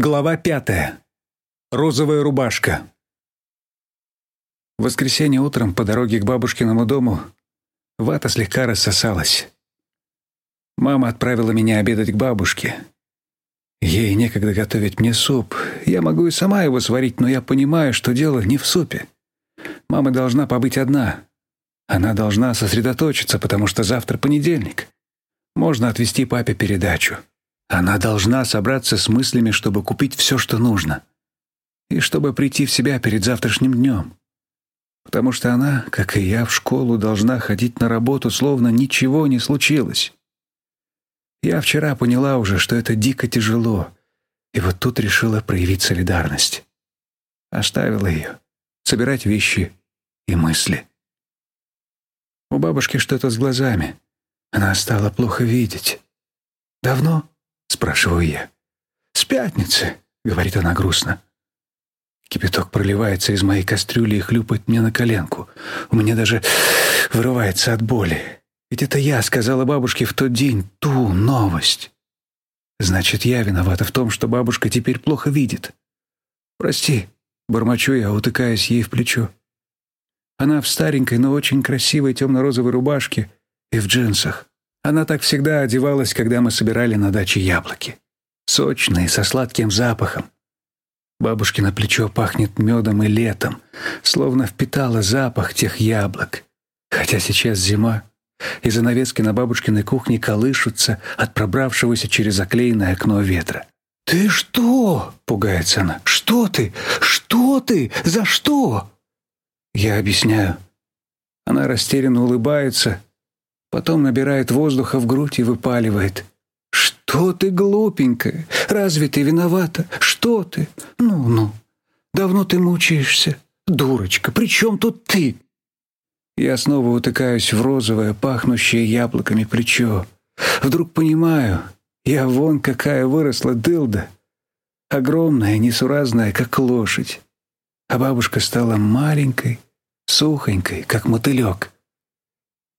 Глава пятая. Розовая рубашка. В воскресенье утром по дороге к бабушкиному дому вата слегка рассосалась. Мама отправила меня обедать к бабушке. Ей некогда готовить мне суп. Я могу и сама его сварить, но я понимаю, что дело не в супе. Мама должна побыть одна. Она должна сосредоточиться, потому что завтра понедельник. Можно отвезти папе передачу. Она должна собраться с мыслями, чтобы купить все, что нужно. И чтобы прийти в себя перед завтрашним днем. Потому что она, как и я, в школу должна ходить на работу, словно ничего не случилось. Я вчера поняла уже, что это дико тяжело, и вот тут решила проявить солидарность. Оставила ее, собирать вещи и мысли. У бабушки что-то с глазами. Она стала плохо видеть. «Давно?» — спрашиваю я. «С пятницы», — говорит она грустно. Кипяток проливается из моей кастрюли и хлюпает мне на коленку. У меня даже вырывается от боли. Ведь это я сказала бабушке в тот день ту новость. Значит, я виновата в том, что бабушка теперь плохо видит. Прости, бормочу я, утыкаясь ей в плечо. Она в старенькой, но очень красивой темно-розовой рубашке и в джинсах. Она так всегда одевалась, когда мы собирали на даче яблоки. Сочные, со сладким запахом. Бабушкино плечо пахнет медом и летом, словно впитала запах тех яблок. Хотя сейчас зима, и занавески на бабушкиной кухне колышутся от пробравшегося через заклеенное окно ветра. «Ты что?» — пугается она. «Что ты? Что ты? За что?» Я объясняю. Она растерянно улыбается, Потом набирает воздуха в грудь и выпаливает. «Что ты, глупенькая? Разве ты виновата? Что ты? Ну-ну, давно ты мучаешься. Дурочка, при чем тут ты?» Я снова утыкаюсь в розовое, пахнущее яблоками плечо. Вдруг понимаю, я вон какая выросла дылда. Огромная, несуразная, как лошадь. А бабушка стала маленькой, сухонькой, как мотылек.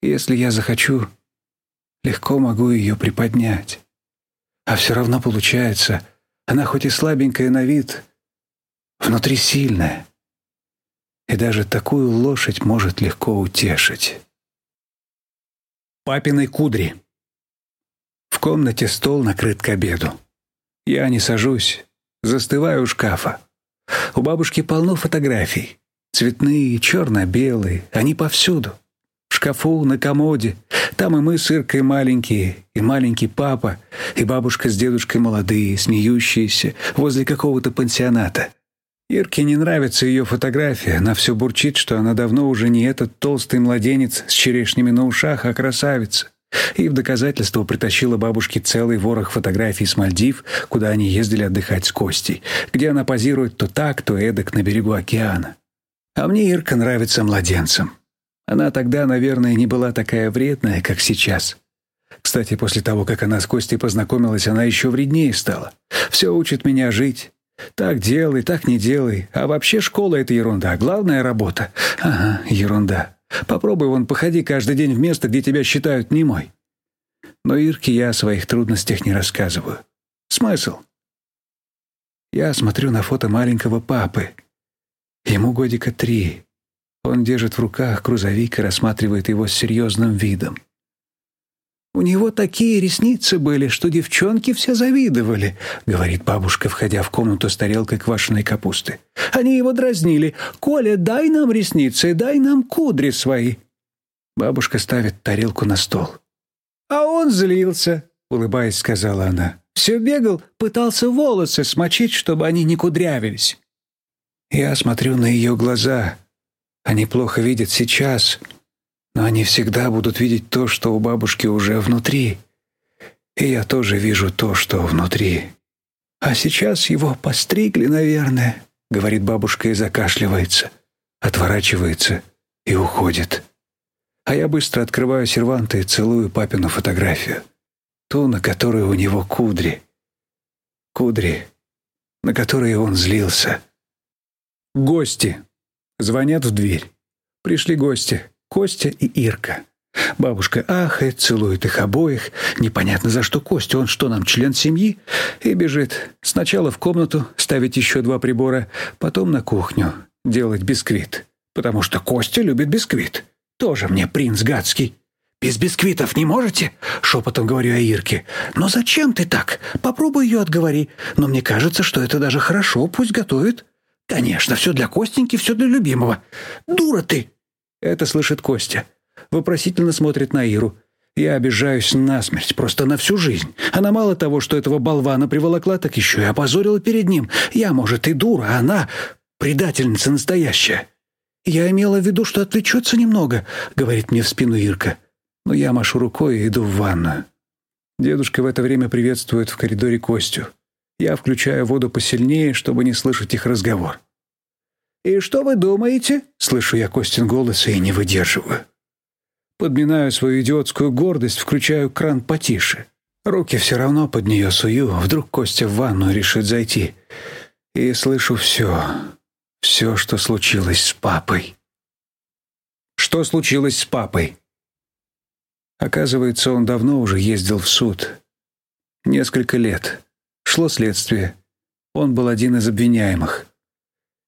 Если я захочу, легко могу ее приподнять. А все равно получается, она хоть и слабенькая на вид, внутри сильная. И даже такую лошадь может легко утешить. Папиной кудри. В комнате стол накрыт к обеду. Я не сажусь, застываю у шкафа. У бабушки полно фотографий. Цветные, черно-белые, они повсюду шкафу, на комоде. Там и мы с Иркой маленькие, и маленький папа, и бабушка с дедушкой молодые, смеющиеся, возле какого-то пансионата. Ирке не нравится ее фотография, она все бурчит, что она давно уже не этот толстый младенец с черешнями на ушах, а красавица. И в доказательство притащила бабушке целый ворох фотографий с Мальдив, куда они ездили отдыхать с Костей, где она позирует то так, то эдак на берегу океана. А мне Ирка нравится младенцем. Она тогда, наверное, не была такая вредная, как сейчас. Кстати, после того, как она с Костей познакомилась, она еще вреднее стала. Все учит меня жить. Так делай, так не делай. А вообще школа — это ерунда. Главная работа. Ага, ерунда. Попробуй вон, походи каждый день в место, где тебя считают немой. Но Ирке я о своих трудностях не рассказываю. Смысл? Я смотрю на фото маленького папы. Ему годика три. Он держит в руках грузовик и рассматривает его с серьезным видом. «У него такие ресницы были, что девчонки все завидовали», — говорит бабушка, входя в комнату с тарелкой квашеной капусты. «Они его дразнили. Коля, дай нам ресницы, дай нам кудри свои». Бабушка ставит тарелку на стол. «А он злился», — улыбаясь, сказала она. «Все бегал, пытался волосы смочить, чтобы они не кудрявились». Я смотрю на ее глаза, они плохо видят сейчас, но они всегда будут видеть то, что у бабушки уже внутри. И я тоже вижу то, что внутри. А сейчас его постригли, наверное, говорит бабушка и закашливается, отворачивается и уходит. А я быстро открываю серванты и целую папину фотографию. Ту, на которой у него кудри. Кудри, на которые он злился. Гости. Звонят в дверь. Пришли гости. Костя и Ирка. Бабушка ахает, целует их обоих. Непонятно за что Костя, он что нам, член семьи? И бежит. Сначала в комнату ставить еще два прибора, потом на кухню делать бисквит. Потому что Костя любит бисквит. Тоже мне принц гадский. «Без бисквитов не можете?» — шепотом говорю я Ирке. «Но зачем ты так? Попробуй ее отговори. Но мне кажется, что это даже хорошо, пусть готовит». «Конечно, все для Костеньки, все для любимого». «Дура ты!» Это слышит Костя. Вопросительно смотрит на Иру. Я обижаюсь насмерть, просто на всю жизнь. Она мало того, что этого болвана приволокла, так еще и опозорила перед ним. Я, может, и дура, а она предательница настоящая. «Я имела в виду, что отвлечется немного», — говорит мне в спину Ирка но я машу рукой и иду в ванную. Дедушка в это время приветствует в коридоре Костю. Я включаю воду посильнее, чтобы не слышать их разговор. «И что вы думаете?» — слышу я Костин голос и не выдерживаю. Подминаю свою идиотскую гордость, включаю кран потише. Руки все равно под нее сую, вдруг Костя в ванную решит зайти. И слышу все, все, что случилось с папой. Что случилось с папой? Оказывается, он давно уже ездил в суд. Несколько лет. Шло следствие. Он был один из обвиняемых.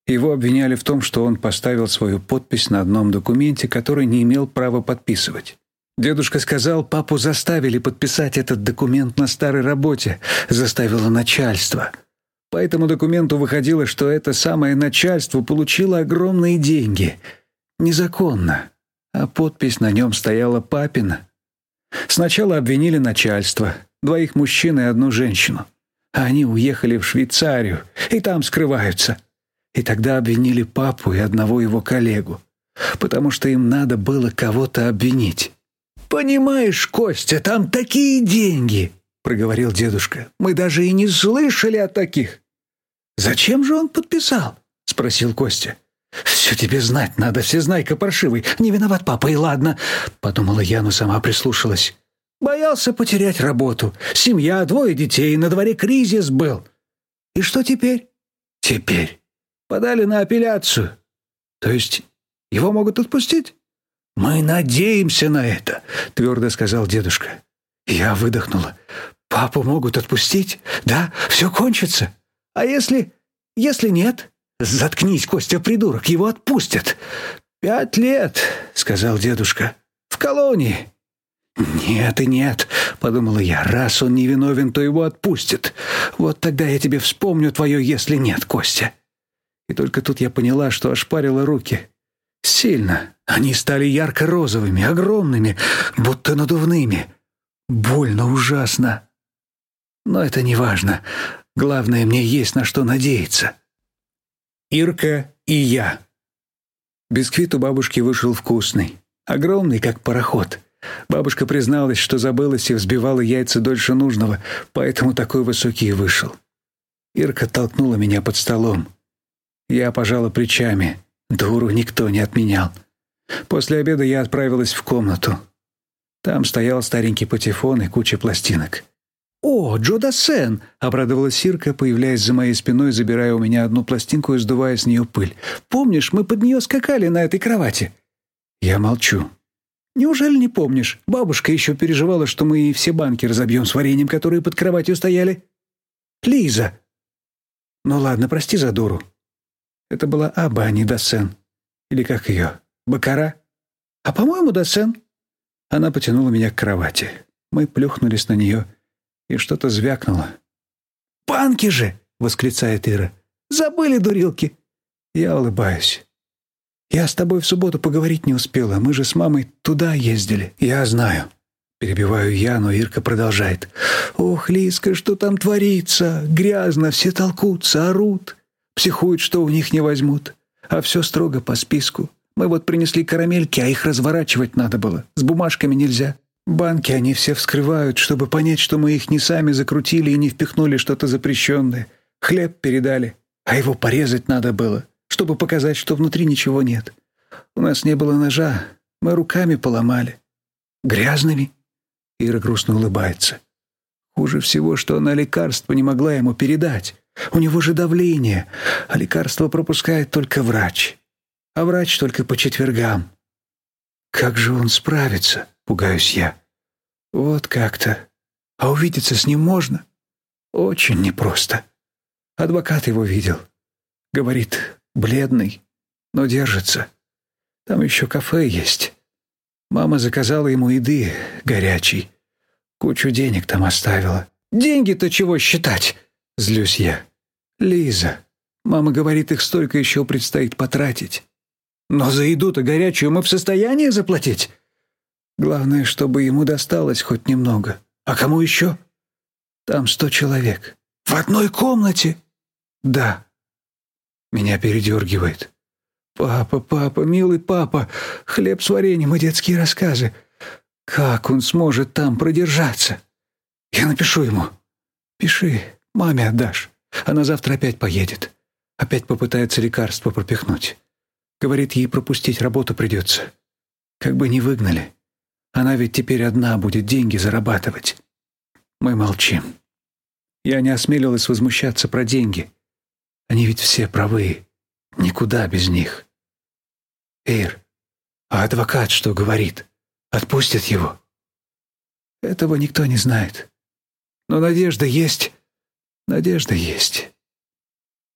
Его обвиняли в том, что он поставил свою подпись на одном документе, который не имел права подписывать. Дедушка сказал, папу заставили подписать этот документ на старой работе, заставило начальство. По этому документу выходило, что это самое начальство получило огромные деньги. Незаконно. А подпись на нем стояла папина. Сначала обвинили начальство, двоих мужчин и одну женщину. А они уехали в Швейцарию и там скрываются. И тогда обвинили папу и одного его коллегу, потому что им надо было кого-то обвинить. «Понимаешь, Костя, там такие деньги!» — проговорил дедушка. «Мы даже и не слышали о таких!» «Зачем же он подписал?» — спросил Костя. «Все тебе знать надо, всезнайка паршивый. Не виноват папа, и ладно», — подумала я, но сама прислушалась. «Боялся потерять работу. Семья, двое детей, на дворе кризис был. И что теперь?» «Теперь. Подали на апелляцию. То есть его могут отпустить?» «Мы надеемся на это», — твердо сказал дедушка. Я выдохнула. «Папу могут отпустить? Да, все кончится. А если... если нет?» «Заткнись, Костя, придурок, его отпустят!» «Пять лет», — сказал дедушка, — «в колонии». «Нет и нет», — подумала я, — «раз он невиновен, то его отпустят. Вот тогда я тебе вспомню твое «если нет», Костя». И только тут я поняла, что ошпарила руки. Сильно. Они стали ярко-розовыми, огромными, будто надувными. Больно ужасно. Но это не важно. Главное, мне есть на что надеяться. Ирка и я. Бисквит у бабушки вышел вкусный, огромный, как пароход. Бабушка призналась, что забылась и взбивала яйца дольше нужного, поэтому такой высокий вышел. Ирка толкнула меня под столом. Я пожала плечами. Дуру никто не отменял. После обеда я отправилась в комнату. Там стоял старенький патефон и куча пластинок. «О, Джо Дассен!» — обрадовалась Сирка, появляясь за моей спиной, забирая у меня одну пластинку и сдувая с нее пыль. «Помнишь, мы под нее скакали на этой кровати?» Я молчу. «Неужели не помнишь? Бабушка еще переживала, что мы все банки разобьем с вареньем, которые под кроватью стояли». «Лиза!» «Ну ладно, прости за дуру». Это была Аба, а не Дассен. Или как ее? Бакара? «А, по-моему, Дассен». Она потянула меня к кровати. Мы плюхнулись на нее и что-то звякнуло. «Панки же!» — восклицает Ира. «Забыли, дурилки!» Я улыбаюсь. «Я с тобой в субботу поговорить не успела. Мы же с мамой туда ездили. Я знаю». Перебиваю я, но Ирка продолжает. «Ох, Лиска, что там творится? Грязно, все толкутся, орут. Психуют, что у них не возьмут. А все строго по списку. Мы вот принесли карамельки, а их разворачивать надо было. С бумажками нельзя. Банки они все вскрывают, чтобы понять, что мы их не сами закрутили и не впихнули что-то запрещенное. Хлеб передали, а его порезать надо было, чтобы показать, что внутри ничего нет. У нас не было ножа, мы руками поломали. Грязными? Ира грустно улыбается. Хуже всего, что она лекарство не могла ему передать. У него же давление, а лекарство пропускает только врач. А врач только по четвергам. Как же он справится? пугаюсь я. Вот как-то. А увидеться с ним можно? Очень непросто. Адвокат его видел. Говорит, бледный, но держится. Там еще кафе есть. Мама заказала ему еды горячей. Кучу денег там оставила. Деньги-то чего считать? Злюсь я. Лиза. Мама говорит, их столько еще предстоит потратить. Но за еду-то горячую мы в состоянии заплатить? Главное, чтобы ему досталось хоть немного. А кому еще? Там сто человек. В одной комнате? Да. Меня передергивает. Папа, папа, милый папа, хлеб с вареньем и детские рассказы. Как он сможет там продержаться? Я напишу ему. Пиши, маме отдашь. Она завтра опять поедет. Опять попытается лекарство пропихнуть. Говорит, ей пропустить работу придется. Как бы не выгнали. Она ведь теперь одна будет деньги зарабатывать. Мы молчим. Я не осмелилась возмущаться про деньги. Они ведь все правы. Никуда без них. Эйр, а адвокат что говорит? Отпустят его? Этого никто не знает. Но надежда есть. Надежда есть.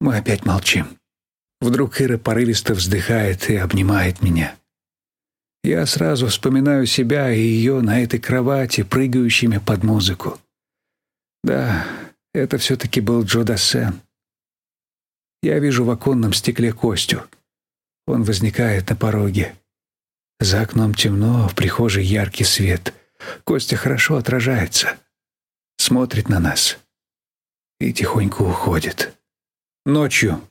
Мы опять молчим. Вдруг Ира порывисто вздыхает и обнимает меня. Я сразу вспоминаю себя и ее на этой кровати, прыгающими под музыку. Да, это все-таки был Джо Дассен. Я вижу в оконном стекле Костю. Он возникает на пороге. За окном темно, в прихожей яркий свет. Костя хорошо отражается. Смотрит на нас и тихонько уходит. Ночью.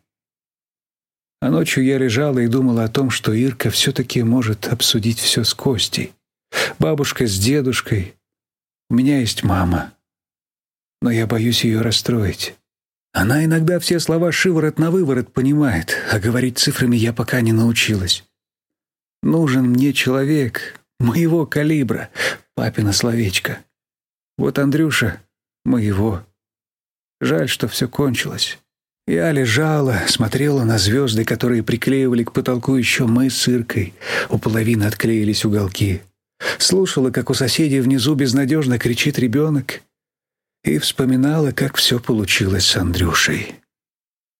А ночью я лежала и думала о том, что Ирка все-таки может обсудить все с Костей. Бабушка с дедушкой. У меня есть мама. Но я боюсь ее расстроить. Она иногда все слова шиворот на выворот понимает, а говорить цифрами я пока не научилась. Нужен мне человек моего калибра, папина словечко. Вот Андрюша моего. Жаль, что все кончилось. Я лежала, смотрела на звезды, которые приклеивали к потолку еще мы с Иркой. У половины отклеились уголки. Слушала, как у соседей внизу безнадежно кричит ребенок и вспоминала, как все получилось с Андрюшей.